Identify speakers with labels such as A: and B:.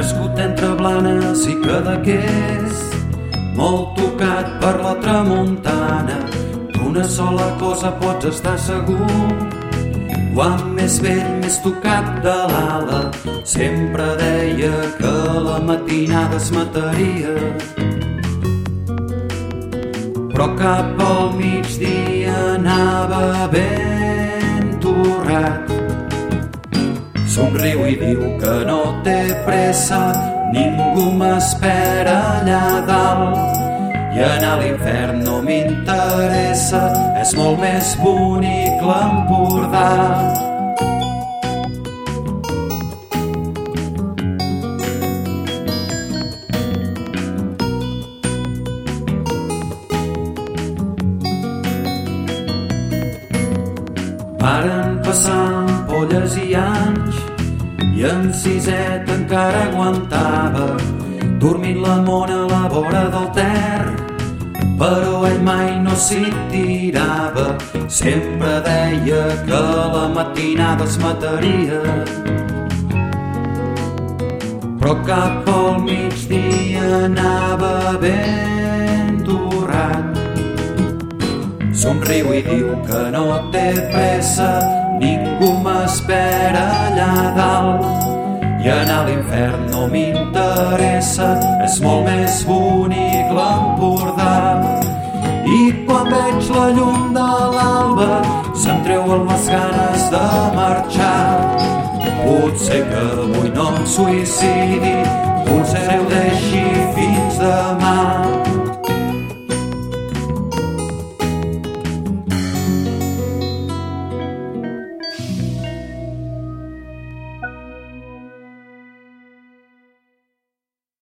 A: Nascut entre Blanes i Cadaqués, molt tocat per la tramuntana, d'una sola cosa pots estar segur. Quan més vell, més tocat de l'ala, sempre deia que la matinada es mataria. Però cap al migdia anava ben Somriu i diu que no té pressa, ningú m'espera allà dalt. I anar a l'infern no m'interessa, és molt més bonic l'Empordà. Varen passar ampolles i anys en siset encara aguantava dormint la mona a la vora del Ter. Però ell mai no s'hi tirava sempre deia que la matinada es mataria. Però cap al migdia anava torrat Somriu i diu que no té pressa, ningú m'espera allà dalt. I anar a l'infern no m'interessa, és molt més bonic l'Empordà. I quan veig la llum de l'alba, se'm treuen les ganes de marxar. Potser que avui no em suïcidi, potser ho deixi fins demà.